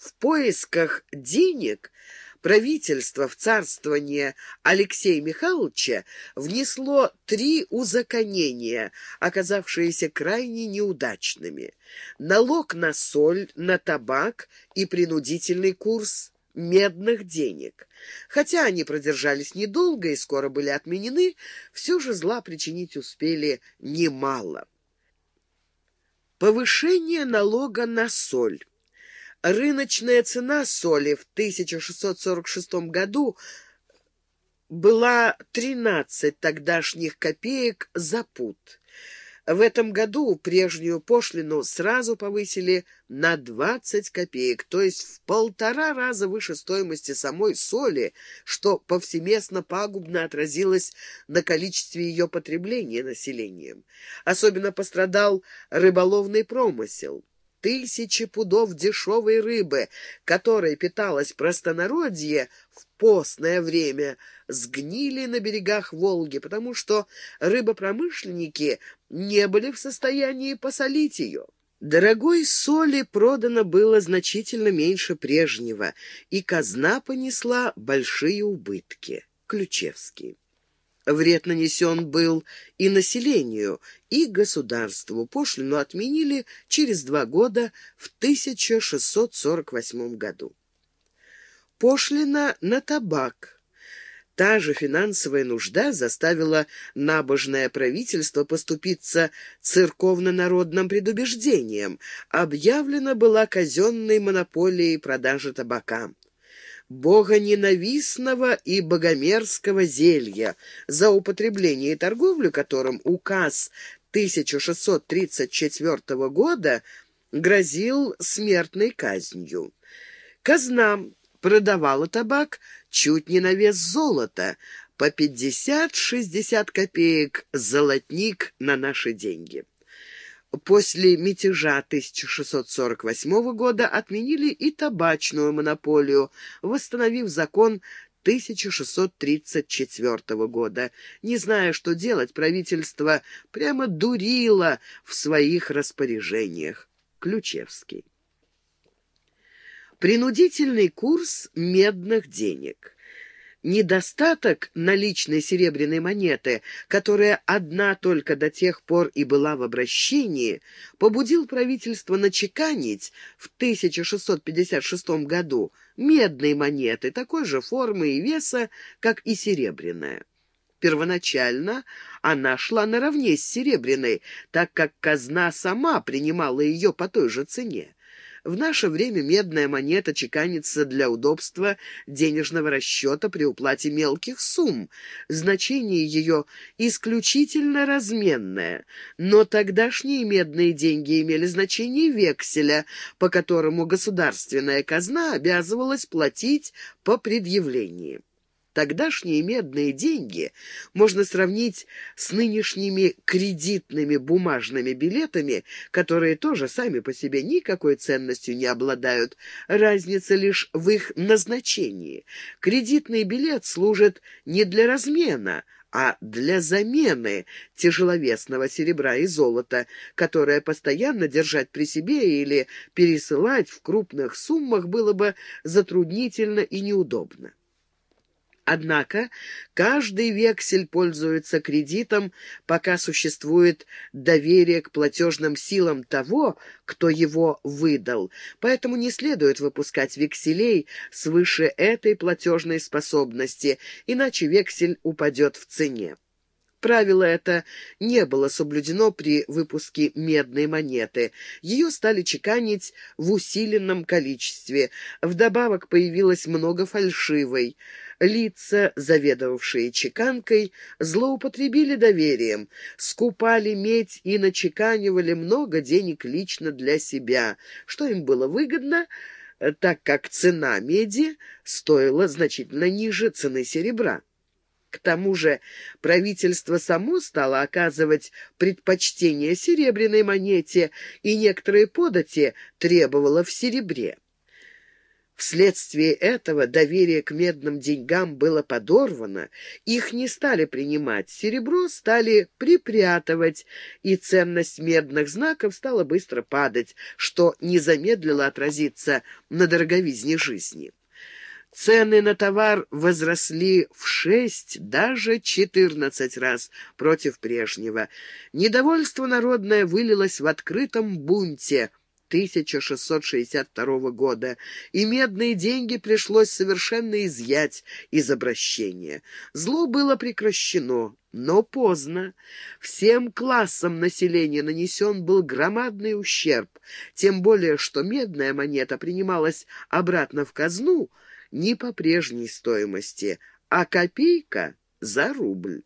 В поисках денег правительство в царствование Алексея Михайловича внесло три узаконения, оказавшиеся крайне неудачными. Налог на соль, на табак и принудительный курс медных денег. Хотя они продержались недолго и скоро были отменены, все же зла причинить успели немало. Повышение налога на соль. Рыночная цена соли в 1646 году была 13 тогдашних копеек за пуд. В этом году прежнюю пошлину сразу повысили на 20 копеек, то есть в полтора раза выше стоимости самой соли, что повсеместно пагубно отразилось на количестве ее потребления населением. Особенно пострадал рыболовный промысел тысячи пудов дешевой рыбы, которой питалось простонародье в постное время, сгнили на берегах Волги, потому что рыбопромышленники не были в состоянии посолить ее. Дорогой соли продано было значительно меньше прежнего, и казна понесла большие убытки. Ключевский. Вред нанесен был и населению, и государству. Пошлину отменили через два года в 1648 году. Пошлина на табак. Та же финансовая нужда заставила набожное правительство поступиться церковно-народным предубеждением. Объявлена была казенной монополией продажи табака богоненавистного и богомерзкого зелья, за употребление и торговлю которым указ 1634 года грозил смертной казнью. Казна продавала табак чуть не на вес золота, по 50-60 копеек золотник на наши деньги. После мятежа 1648 года отменили и табачную монополию, восстановив закон 1634 года. Не зная, что делать, правительство прямо дурило в своих распоряжениях. Ключевский. Принудительный курс медных денег недостаток наличной серебряной монеты, которая одна только до тех пор и была в обращении, побудил правительство начеканить в 1656 году медные монеты такой же формы и веса, как и серебряная. Первоначально она шла наравне с серебряной, так как казна сама принимала ее по той же цене. В наше время медная монета чеканится для удобства денежного расчета при уплате мелких сумм. Значение ее исключительно разменное, но тогдашние медные деньги имели значение векселя, по которому государственная казна обязывалась платить по предъявлении. Тогдашние медные деньги можно сравнить с нынешними кредитными бумажными билетами, которые тоже сами по себе никакой ценностью не обладают. Разница лишь в их назначении. Кредитный билет служит не для размена, а для замены тяжеловесного серебра и золота, которое постоянно держать при себе или пересылать в крупных суммах было бы затруднительно и неудобно. Однако каждый вексель пользуется кредитом, пока существует доверие к платежным силам того, кто его выдал. Поэтому не следует выпускать векселей свыше этой платежной способности, иначе вексель упадет в цене. Правило это не было соблюдено при выпуске медной монеты. Ее стали чеканить в усиленном количестве. Вдобавок появилось много фальшивой. Лица, заведовавшие чеканкой, злоупотребили доверием, скупали медь и начеканивали много денег лично для себя, что им было выгодно, так как цена меди стоила значительно ниже цены серебра. К тому же правительство само стало оказывать предпочтение серебряной монете, и некоторые подати требовало в серебре. Вследствие этого доверие к медным деньгам было подорвано, их не стали принимать, серебро стали припрятывать, и ценность медных знаков стала быстро падать, что не замедлило отразиться на дороговизне жизни. Цены на товар возросли в шесть, даже четырнадцать раз против прежнего. Недовольство народное вылилось в открытом бунте – 1662 года, и медные деньги пришлось совершенно изъять из обращения. Зло было прекращено, но поздно. Всем классам населения нанесен был громадный ущерб, тем более что медная монета принималась обратно в казну не по прежней стоимости, а копейка за рубль.